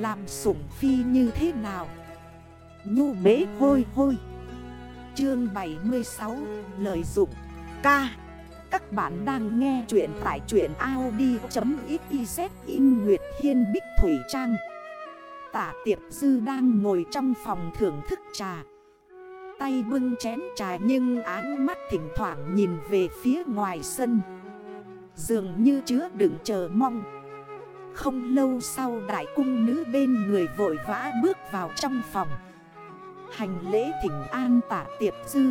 Làm sủng phi như thế nào? Nhu bế hôi hôi. Chương 76 Lời dụng. Ca. Các bạn đang nghe chuyện tại chuyện Audi.xyz In Nguyệt Hiên, Bích Thủy Trang. Tả tiệp dư đang ngồi trong phòng thưởng thức trà. Tay bưng chén trà nhưng áng mắt thỉnh thoảng nhìn về phía ngoài sân. Dường như chứa đựng chờ mong. Không lâu sau đại cung nữ bên người vội vã bước vào trong phòng. Hành lễ thỉnh an tả tiệp dư.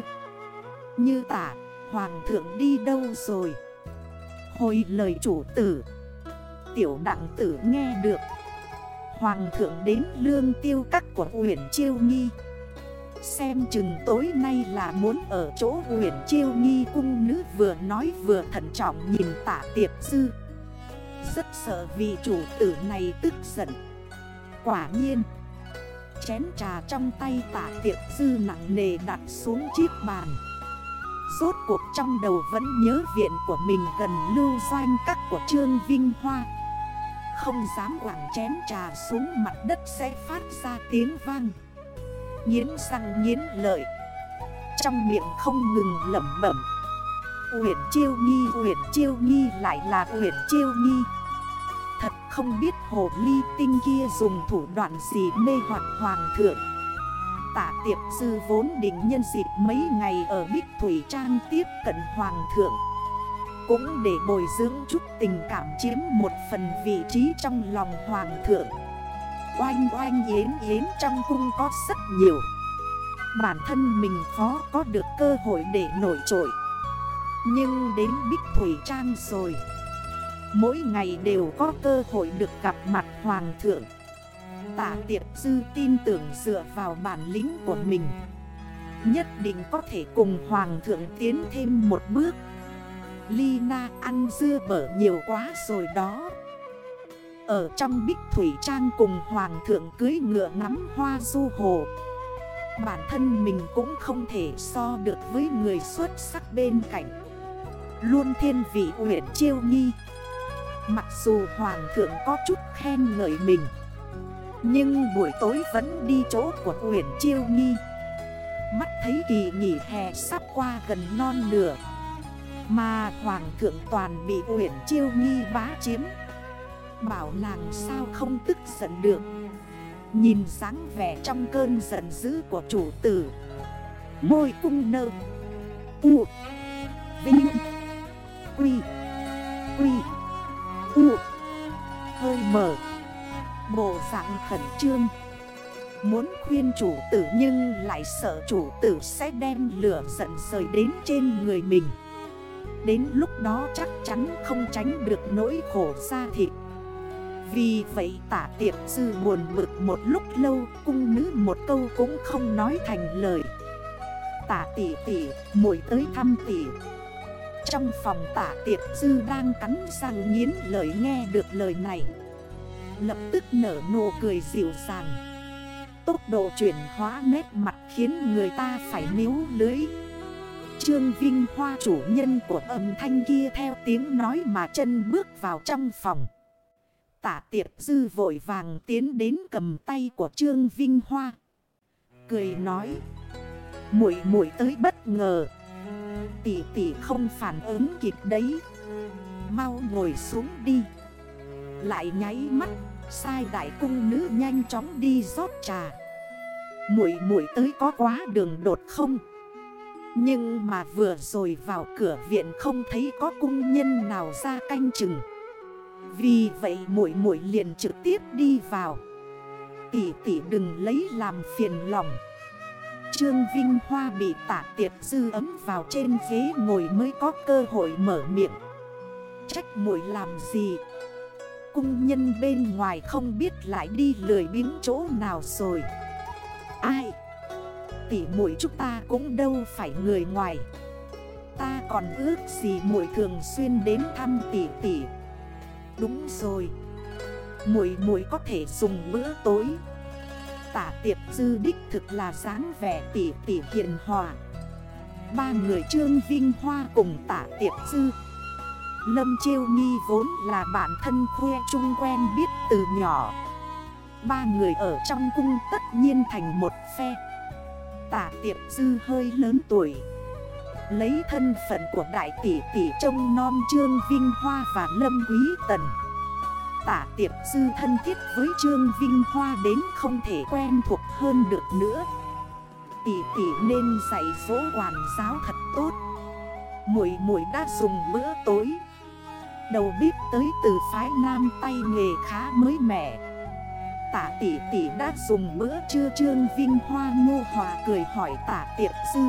Như tả, hoàng thượng đi đâu rồi? Hồi lời chủ tử. Tiểu đặng tử nghe được. Hoàng thượng đến lương tiêu các của huyền chiêu nghi. Xem chừng tối nay là muốn ở chỗ huyền chiêu nghi cung nữ vừa nói vừa thận trọng nhìn tả tiệp dư. Rất sợ vì chủ tử này tức giận. Quả nhiên, Chén trà trong tay tả tiệp dư nặng nề đặt xuống chiếc bàn. Rốt cuộc trong đầu vẫn nhớ viện của mình gần lưu doanh các của Trương Vinh Hoa. Không dám quảng chén trà xuống mặt đất sẽ phát ra tiếng vang. Nhiến răng nhiến lợi. Trong miệng không ngừng lẩm bẩm. Uyển chiêu nghi Uyển chiêu nghi lại là Uyển chiêu nghi Thật không biết hồ ly tinh kia dùng thủ đoạn gì mê hoặc hoàng thượng. Tả tiệp sư vốn định nhân dịp mấy ngày ở Bích Thủy Trang tiếp cận hoàng thượng. Cũng để bồi dưỡng chút tình cảm chiếm một phần vị trí trong lòng hoàng thượng. Oanh oanh yến yến trong cung có rất nhiều. Bản thân mình khó có được cơ hội để nổi trội. Nhưng đến Bích Thủy Trang rồi. Mỗi ngày đều có cơ hội được gặp mặt Hoàng thượng. Tả tiệp dư tin tưởng dựa vào bản lĩnh của mình. Nhất định có thể cùng Hoàng thượng tiến thêm một bước. Lina ăn dưa bở nhiều quá rồi đó. Ở trong bích thủy trang cùng hoàng thượng cưới ngựa ngắm hoa du hồ. Bản thân mình cũng không thể so được với người xuất sắc bên cạnh. Luôn thiên vị huyện chiêu nghi. Mặc dù hoàng thượng có chút khen ngợi mình, Nhưng buổi tối vẫn đi chỗ của huyện chiêu nghi. Mắt thấy kỳ nghỉ hè sắp qua gần non nửa, Mà hoàng thượng toàn bị huyện chiêu nghi bá chiếm. Bảo nàng sao không tức giận được? Nhìn dáng vẻ trong cơn giận dữ của chủ tử. Môi cung nơ. U. Vinh. Quy Quy, U, Hơi mở, Bộ dạng khẩn trương. Muốn khuyên chủ tử nhưng lại sợ chủ tử sẽ đem lửa giận rời đến trên người mình. Đến lúc đó chắc chắn không tránh được nỗi khổ xa thịt. Vì vậy tả tiệp sư buồn bực một lúc lâu, Cung nữ một câu cũng không nói thành lời. Tả tỷ tỷ, muội tới thăm tỷ. Trong phòng tả tiệp, dư đang cắn răng nghiến lời nghe được lời này Lập tức nở nụ cười dịu dàng Tốc độ chuyển hóa nét mặt khiến người ta phải níu lưới Trương Vinh Hoa chủ nhân của âm thanh kia theo tiếng nói mà chân bước vào trong phòng Tả tiệp dư vội vàng tiến đến cầm tay của Trương Vinh Hoa. Cười nói. Muội muội tới bất ngờ. Tỷ tỷ không phản ứng kịp đấy. Mau ngồi xuống đi. Lại nháy mắt, sai đại cung nữ nhanh chóng đi rót trà. Muội muội tới có quá đường đột không? Nhưng mà vừa rồi vào cửa viện không thấy có cung nhân nào ra canh chừng. Vì vậy muội muội liền trực tiếp đi vào Tỷ tỷ đừng lấy làm phiền lòng Trương Vinh Hoa bị tả tiệp dư ấm vào trên ghế ngồi mới có cơ hội mở miệng. Trách muội làm gì? Cung nhân bên ngoài không biết lại đi lười biếng chỗ nào rồi. Ai? Tỷ muội chúng ta cũng đâu phải người ngoài. Ta còn ước gì muội thường xuyên đến thăm tỷ tỷ. Đúng rồi. Muội muội có thể dùng bữa tối Tả tiệp dư đích thực là dáng vẻ tỉ tỉ hiền hòa. Ba người Trương Vinh Hoa cùng tả tiệp dư. Lâm Chiêu Nghi vốn là bạn thân khuê chung quen biết từ nhỏ. Ba người ở trong cung tất nhiên thành một phe. Tả tiệp dư hơi lớn tuổi. Lấy thân phận của đại tỷ tỷ trông non Trương Vinh Hoa và Lâm Quý Tần. Tả tiệp dư thân thiết với Trương Vinh Hoa đến không thể quen thuộc hơn được nữa. Tỷ tỷ nên dạy dỗ quản giáo thật tốt. Mũi mũi đã dùng bữa tối. Đầu bếp tới từ phái nam tay nghề khá mới mẻ. Tả tỷ tỷ đã dùng bữa trưa trương vinh hoa ngô hòa cười hỏi tả tiệp sư.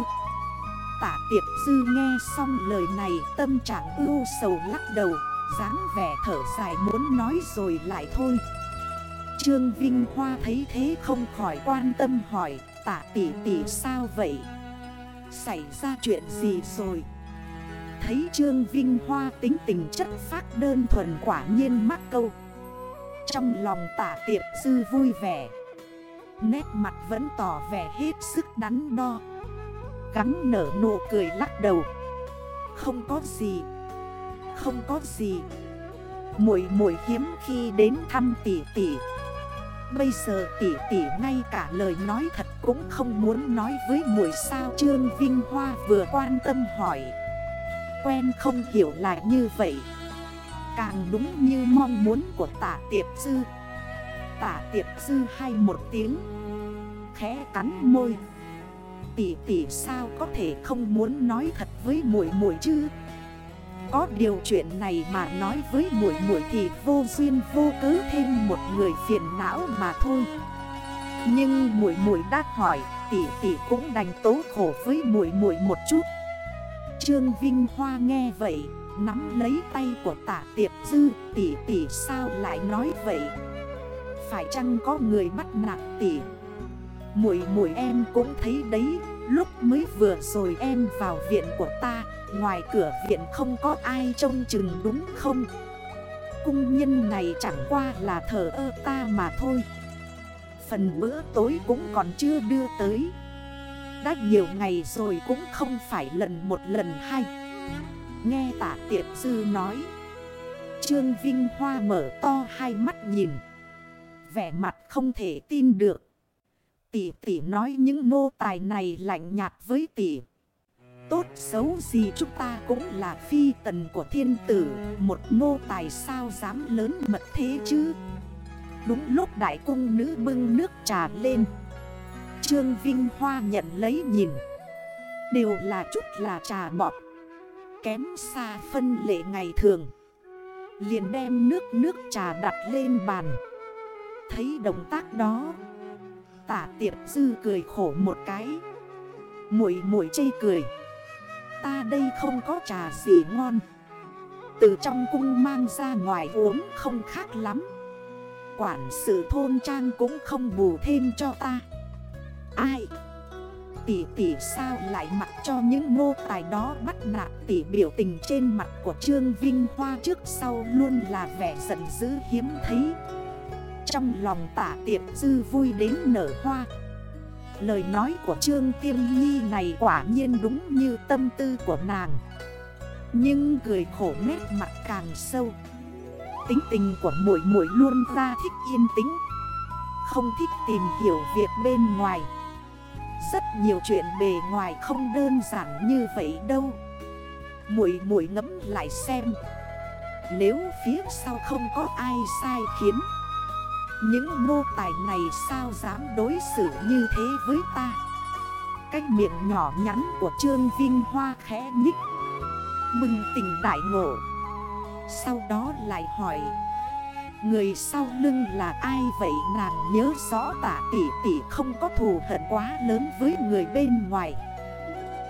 Tả tiệp sư nghe xong lời này tâm trạng ưu sầu lắc đầu dáng vẻ thở dài muốn nói rồi lại thôi. Trương Vinh Hoa thấy thế không khỏi quan tâm hỏi, Tả tỷ tỷ sao vậy? Xảy ra chuyện gì rồi? Thấy Trương Vinh Hoa tính tình chất phát đơn thuần quả nhiên mắc câu. Trong lòng tả tiệp sư vui vẻ. Nét mặt vẫn tỏ vẻ hết sức đắn đo. Gắn nở nụ cười lắc đầu. Không có gì không có gì. Muội muội hiếm khi đến thăm tỷ tỷ. Bây giờ tỷ tỷ ngay cả lời nói thật cũng không muốn nói với muội sao? Trương Vinh Hoa vừa quan tâm hỏi. Quen không hiểu là như vậy. Càng đúng như mong muốn của tả tiệp sư Tả tiệp sư hay một tiếng. Khẽ cắn môi. Tỷ tỷ sao có thể không muốn nói thật với muội muội chứ? Có điều chuyện này mà nói với muội muội thì vô duyên vô cớ thêm một người phiền não mà thôi. Nhưng muội muội đã hỏi, tỷ tỷ cũng đành tố khổ với muội muội một chút. Trương Vinh Hoa nghe vậy, Nắm lấy tay của tả tiệp dư, Tỷ tỷ sao lại nói vậy? Phải chăng có người bắt nạt tỷ? Muội muội em cũng thấy đấy Lúc mới vừa rồi em vào viện của ta, Ngoài cửa viện không có ai trông chừng đúng không? Cung nhân này chẳng qua là thờ ơ ta mà thôi. Phần bữa tối cũng còn chưa đưa tới. Đã nhiều ngày rồi cũng không phải lần một lần hay Nghe tả tiệp sư nói. Trương Vinh Hoa mở to hai mắt nhìn. Vẻ mặt không thể tin được. Tỷ tỷ nói những nô tài này lạnh nhạt với tỷ. Tốt xấu gì chúng ta cũng là phi tần của thiên tử, Một nô tài sao dám lớn mật thế chứ? Đúng lúc đại cung nữ bưng nước trà lên. Trương Vinh Hoa nhận lấy nhìn. Đều là chút là trà bọt. Kém xa phân lệ ngày thường. Liền đem nước nước trà đặt lên bàn. Thấy động tác đó Tả tiệp dư cười khổ một cái. Mũi mũi chê cười. Ta đây không có trà gì ngon. Từ trong cung mang ra ngoài uống không khác lắm. Quản sự thôn trang cũng không bù thêm cho ta. Ai? Tỷ tỷ sao lại mặc cho những ngô tài đó bắt nạt tỷ biểu tình trên mặt của Trương Vinh Hoa trước sau luôn là vẻ giận dữ hiếm thấy. Trong lòng tả tiệp dư vui đến nở hoa. Lời nói của Trương Tiêm Nhi này quả nhiên đúng như tâm tư của nàng. Nhưng cười khổ nét mặt càng sâu. Tính tình của mỗi muội luôn ra thích yên tĩnh. Không thích tìm hiểu việc bên ngoài. Rất nhiều chuyện bề ngoài không đơn giản như vậy đâu. Muội muội ngấm lại xem. Nếu phía sau không có ai sai khiến những nô tài này sao dám đối xử như thế với ta? Cái miệng nhỏ nhắn của Trương Vinh Hoa khẽ nhích. Mừng tình đại ngộ. Sau đó lại hỏi. Người sau lưng là ai vậy? Nàng nhớ rõ tả tỷ tỷ không có thù hận quá lớn với người bên ngoài.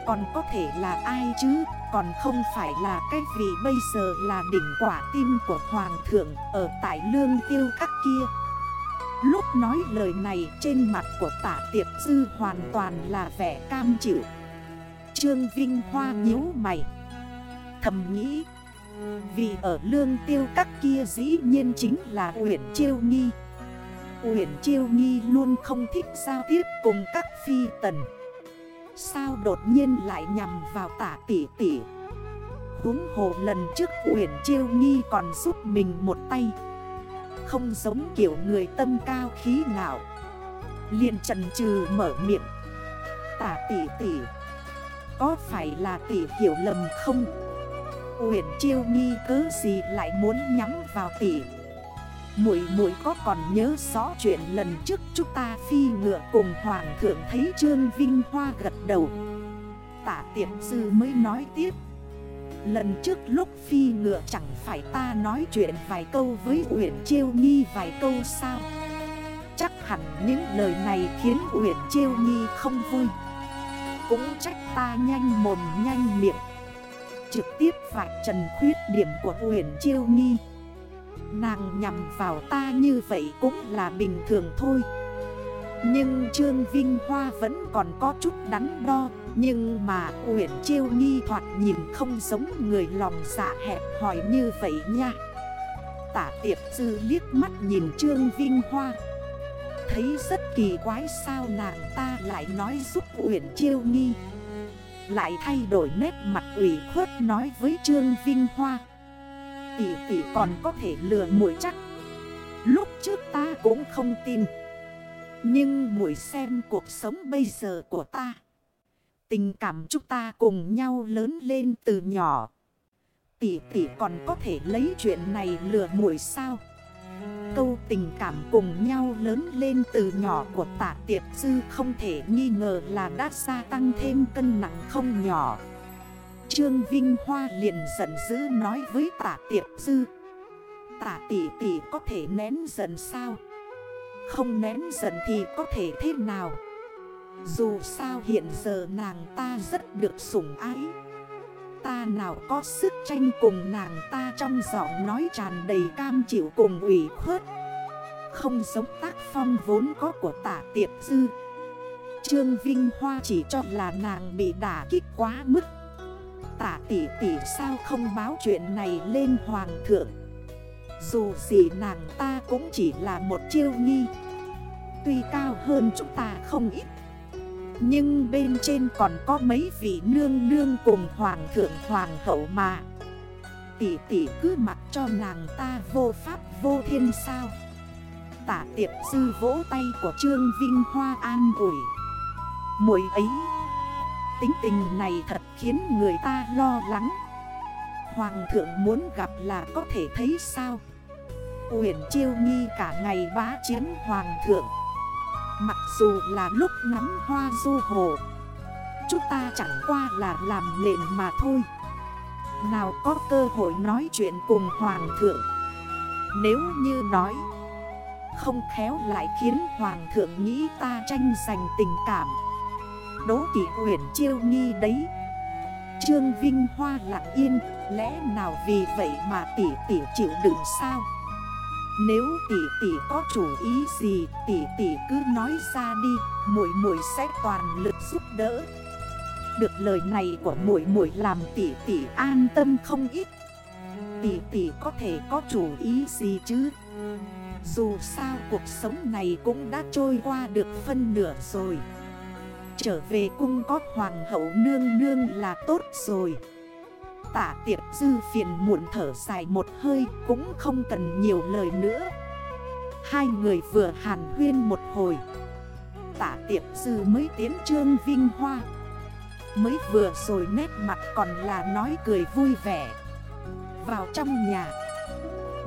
Còn có thể là ai chứ? Còn không phải là cái vị bây giờ là đỉnh quả tim của hoàng thượng ở tại lương tiêu các kia. Lúc nói lời này trên mặt của tả tiệp dư hoàn toàn là vẻ cam chịu. Trương Vinh Hoa nhíu mày. Thầm nghĩ, vì ở lương tiêu các kia dĩ nhiên chính là Uyển Chiêu Nghi. Uyển Chiêu Nghi luôn không thích giao tiếp cùng các phi tần. Sao đột nhiên lại nhằm vào tả tỷ tỷ? Húng hồ lần trước Uyển Chiêu Nghi còn giúp mình một tay không giống kiểu người tâm cao khí ngạo. Liền trần trừ mở miệng. Tả tỷ tỷ, Có phải là tỷ hiểu lầm không? Uyển chiêu nghi cớ gì lại muốn nhắm vào tỷ? Muội muội có còn nhớ rõ chuyện lần trước chúng ta phi ngựa cùng hoàng thượng thấy Trương Vinh Hoa gật đầu? Tả tiệm sư mới nói tiếp. Lần trước lúc phi ngựa chẳng phải ta nói chuyện vài câu với Uyển Chiêu nhi vài câu sao? Chắc hẳn những lời này khiến Uyển Chiêu nhi không vui. Cũng trách ta nhanh mồm nhanh miệng. Trực tiếp vạch trần khuyết điểm của Uyển Chiêu nhi. Nàng nhằm vào ta như vậy cũng là bình thường thôi. Nhưng Trương Vinh Hoa vẫn còn có chút đắn đo. Nhưng mà Uyển Chiêu Nghi thoạt nhìn không giống người lòng dạ hẹp hỏi như vậy nha. Tả tiệp sư liếc mắt nhìn Trương Vinh Hoa. Thấy rất kỳ quái sao nàng ta lại nói giúp Uyển Chiêu Nghi. Lại thay đổi nét mặt ủy khuất nói với Trương Vinh Hoa. Tỷ tỷ còn có thể lừa mũi chắc. Lúc trước ta cũng không tin. Nhưng muội xem cuộc sống bây giờ của ta. Tình cảm chúng ta cùng nhau lớn lên từ nhỏ. Tỷ tỷ còn có thể lấy chuyện này lừa muội sao? Câu tình cảm cùng nhau lớn lên từ nhỏ của tả tiệp sư không thể nghi ngờ là đã gia tăng thêm cân nặng không nhỏ. Trương Vinh Hoa liền giận dữ nói với tả tiệp sư Tả tỷ tỷ có thể nén giận sao? Không nén giận thì có thể thế nào? Dù sao hiện giờ nàng ta rất được sủng ái. Ta nào có sức tranh cùng nàng ta trong giọng nói tràn đầy cam chịu cùng ủy khuất? Không giống tác phong vốn có của tả tiệp dư. Trương Vinh Hoa chỉ cho là nàng bị đả kích quá mức. Tả tỷ tỷ sao không báo chuyện này lên hoàng thượng? Dù gì nàng ta cũng chỉ là một chiêu nghi. Tuy cao hơn chúng ta không ít. Nhưng bên trên còn có mấy vị nương nương cùng hoàng thượng hoàng hậu mà. Tỷ tỷ cứ mặc cho nàng ta vô pháp vô thiên sao? Tả tiệp sư vỗ tay của Trương Vinh Hoa an ủi. Mỗi ấy. Tính tình này thật khiến người ta lo lắng. Hoàng thượng muốn gặp là có thể thấy sao? Uyển chiêu nghi cả ngày bá chiếm hoàng thượng. Mặc dù là lúc ngắm hoa du hồ, Chúng ta chẳng qua là làm lệnh mà thôi. Nào có cơ hội nói chuyện cùng Hoàng thượng? Nếu như nói, Không khéo lại khiến Hoàng thượng nghĩ ta tranh giành tình cảm. Đố kỷ huyền chiêu nghi đấy. Trương Vinh Hoa lặng yên Lẽ nào vì vậy mà tỷ tỷ chịu đựng sao? Nếu tỷ tỷ có chủ ý gì, tỷ tỷ cứ nói ra đi, Muội muội sẽ toàn lực giúp đỡ. Được lời này của muội muội làm tỷ tỷ an tâm không ít. Tỷ tỷ có thể có chủ ý gì chứ? Dù sao cuộc sống này cũng đã trôi qua được phân nửa rồi. Trở về cung có hoàng hậu nương nương là tốt rồi. Tả tiệp dư phiền muộn thở dài một hơi cũng không cần nhiều lời nữa. Hai người vừa hàn huyên một hồi. Tả tiệp dư mới tiến trương vinh hoa. Mới vừa rồi nét mặt còn là nói cười vui vẻ. Vào trong nhà,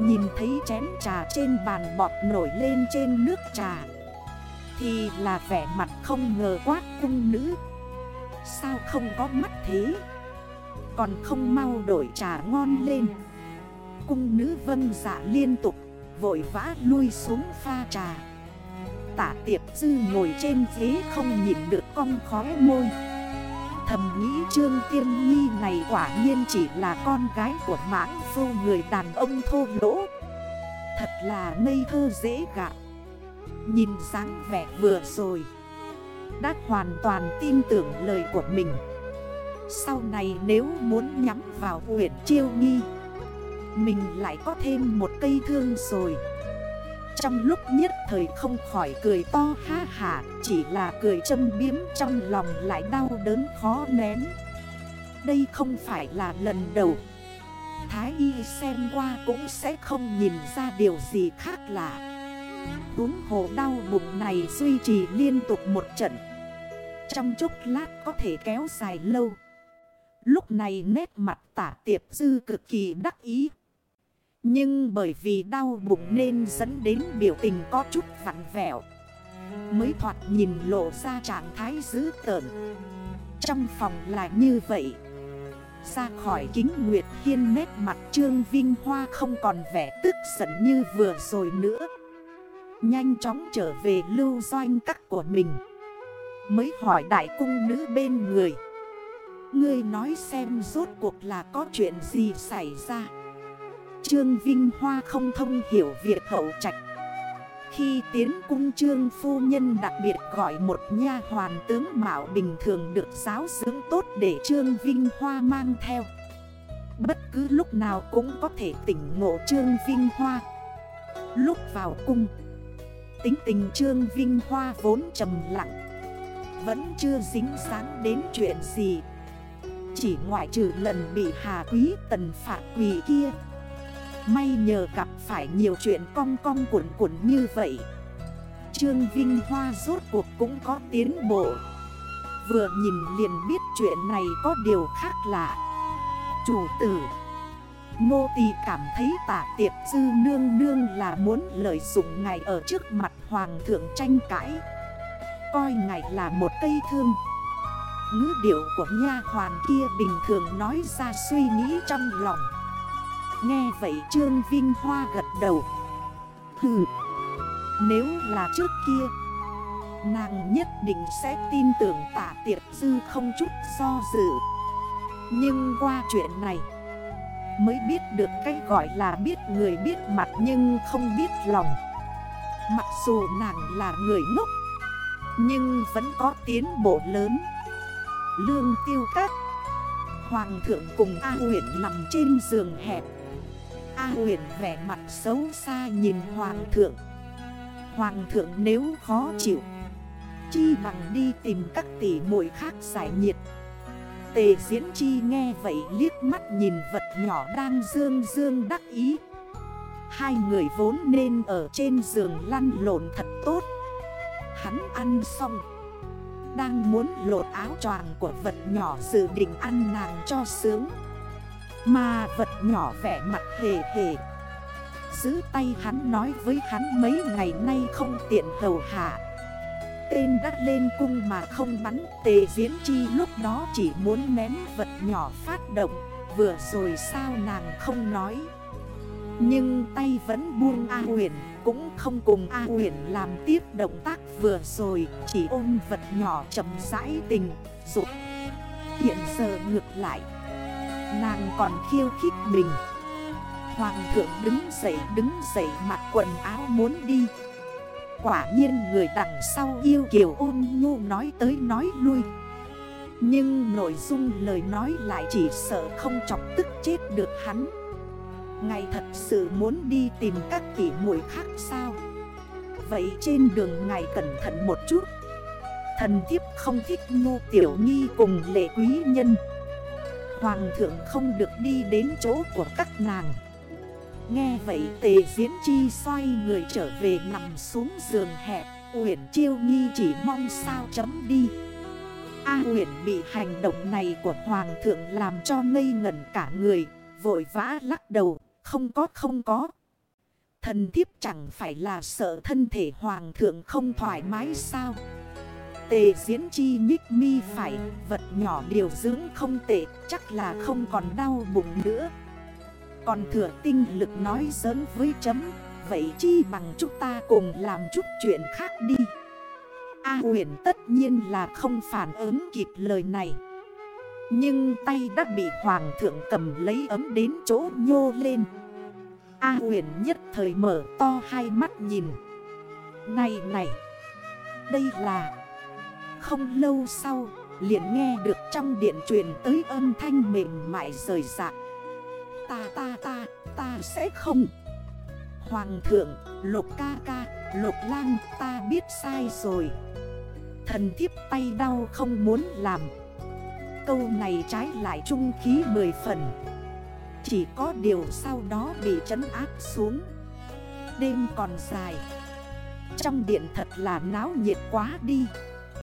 Nhìn thấy chén trà trên bàn bọt nổi lên trên nước trà. Thì là vẻ mặt không ngờ quát cung nữ. Sao không có mắt thế? Còn không mau đổi trà ngon lên. Cung nữ vân dạ liên tục, Vội vã lui xuống pha trà. Tả tiệp dư ngồi trên ghế không nhìn được cong khóe môi. Thầm nghĩ Trương tiên Nhi này quả nhiên chỉ là con gái của mãng phu người đàn ông thô lỗ. Thật là ngây thơ dễ gạt. Nhìn dáng vẻ vừa rồi, Đã hoàn toàn tin tưởng lời của mình sau này nếu muốn nhắm vào huyện chiêu nghi, Mình lại có thêm một cây thương rồi. Trong lúc nhất thời không khỏi cười to ha hả Chỉ là cười châm biếm trong lòng lại đau đớn khó nén. Đây không phải là lần đầu. Thái y xem qua cũng sẽ không nhìn ra điều gì khác lạ. Uống hồ đau bụng này duy trì liên tục một trận. Trong chốc lát có thể kéo dài lâu. Lúc này nét mặt tả tiệp dư cực kỳ đắc ý. Nhưng bởi vì đau bụng nên dẫn đến biểu tình có chút vặn vẹo. Mới thoạt nhìn lộ ra trạng thái dữ tợn. Trong phòng là như vậy. Ra khỏi kính Nguyệt Hiên nét mặt Trương Vinh Hoa không còn vẻ tức giận như vừa rồi nữa. Nhanh chóng trở về lưu doanh các của mình. Mới hỏi đại cung nữ bên người. Ngươi nói xem rốt cuộc là có chuyện gì xảy ra. Trương Vinh Hoa không thông hiểu việc hậu trạch. Khi tiến cung trương phu nhân đặc biệt gọi một nha hoàn tướng mạo bình thường được giáo dưỡng tốt để Trương Vinh Hoa mang theo. Bất cứ lúc nào cũng có thể tỉnh ngộ Trương Vinh Hoa. Lúc vào cung, Tính tình Trương Vinh Hoa vốn trầm lặng. Vẫn chưa dính sáng đến chuyện gì. Chỉ ngoại trừ lần bị Hà Quý, Tần phạt quỳ kia. May nhờ gặp phải nhiều chuyện cong cong cuộn cuộn như vậy. Trương Vinh Hoa rốt cuộc cũng có tiến bộ. Vừa nhìn liền biết chuyện này có điều khác lạ. Chủ tử, Nô tỳ cảm thấy tả tiệp dư nương nương là muốn lợi dụng ngài ở trước mặt hoàng thượng tranh cãi. Coi ngài là một cây thương. Ngữ điệu của nha hoàn kia bình thường nói ra suy nghĩ trong lòng. Nghe vậy Trương Vinh Hoa gật đầu. Hừ, Nếu là trước kia, Nàng nhất định sẽ tin tưởng tả tiệp dư không chút do dự. Nhưng qua chuyện này, Mới biết được cách gọi là biết người biết mặt nhưng không biết lòng. Mặc dù nàng là người ngốc, Nhưng vẫn có tiến bộ lớn. Lương tiêu các. Hoàng thượng cùng A huyện nằm trên giường hẹp. A huyện vẻ mặt xấu xa nhìn Hoàng thượng. Hoàng thượng nếu khó chịu, Chi bằng đi tìm các tỷ muội khác giải nhiệt. Tề diễn chi nghe vậy liếc mắt nhìn vật nhỏ đang dương dương đắc ý. Hai người vốn nên ở trên giường lăn lộn thật tốt. Hắn ăn xong đang muốn lột áo choàng của vật nhỏ dự định ăn nàng cho sướng. Mà vật nhỏ vẻ mặt hề hề. Giữ tay hắn nói với hắn mấy ngày nay không tiện hầu hạ. Tên đã lên cung mà không bắn Tề Diễn Chi lúc đó chỉ muốn ném vật nhỏ phát động, Vừa rồi sao nàng không nói. Nhưng tay vẫn buông A huyền Cũng không cùng A huyền làm tiếp động tác vừa rồi, Chỉ ôm vật nhỏ chậm rãi tình dục Hiện giờ ngược lại. Nàng còn khiêu khích mình. Hoàng thượng đứng dậy đứng dậy mặc quần áo muốn đi. Quả nhiên người đằng sau yêu kiều ôn nhu nói tới nói lui. Nhưng nội dung lời nói lại chỉ sợ không chọc tức chết được hắn. Ngày thật sự muốn đi tìm các tỷ muội khác sao? Vậy trên đường ngài cẩn thận một chút. Thần thiếp không thích ngu tiểu nghi cùng lệ quý nhân. Hoàng thượng không được đi đến chỗ của các nàng. Nghe vậy tề diễn chi xoay người trở về nằm xuống giường hẹp Uyển chiêu nghi chỉ mong sao chấm đi. A à, Uyển bị hành động này của Hoàng thượng làm cho ngây ngẩn cả người Vội vã lắc đầu Không có không có. Thần thiếp chẳng phải là sợ thân thể Hoàng thượng không thoải mái sao? Tề diễn chi nhích mi phải, Vật nhỏ điều dưỡng không tệ, Chắc là không còn đau bụng nữa. Còn thừa tinh lực nói giỡn với chấm, Vậy chi bằng chúng ta cùng làm chút chuyện khác đi. A huyền tất nhiên là không phản ứng kịp lời này. Nhưng tay đã bị hoàng thượng cầm lấy ấm đến chỗ nhô lên. A huyền nhất thời mở to hai mắt nhìn. Này này Đây là Không lâu sau liền nghe được trong điện truyền tới âm thanh mềm mại rời rạc. Ta ta ta, ta sẽ không. Hoàng thượng, lục ca ca, lục lang ta biết sai rồi. Thần thiếp tay đau không muốn làm. Câu này trái lại trung khí mười phần. Chỉ có điều sau đó bị trấn áp xuống. Đêm còn dài. Trong điện thật là náo nhiệt quá đi.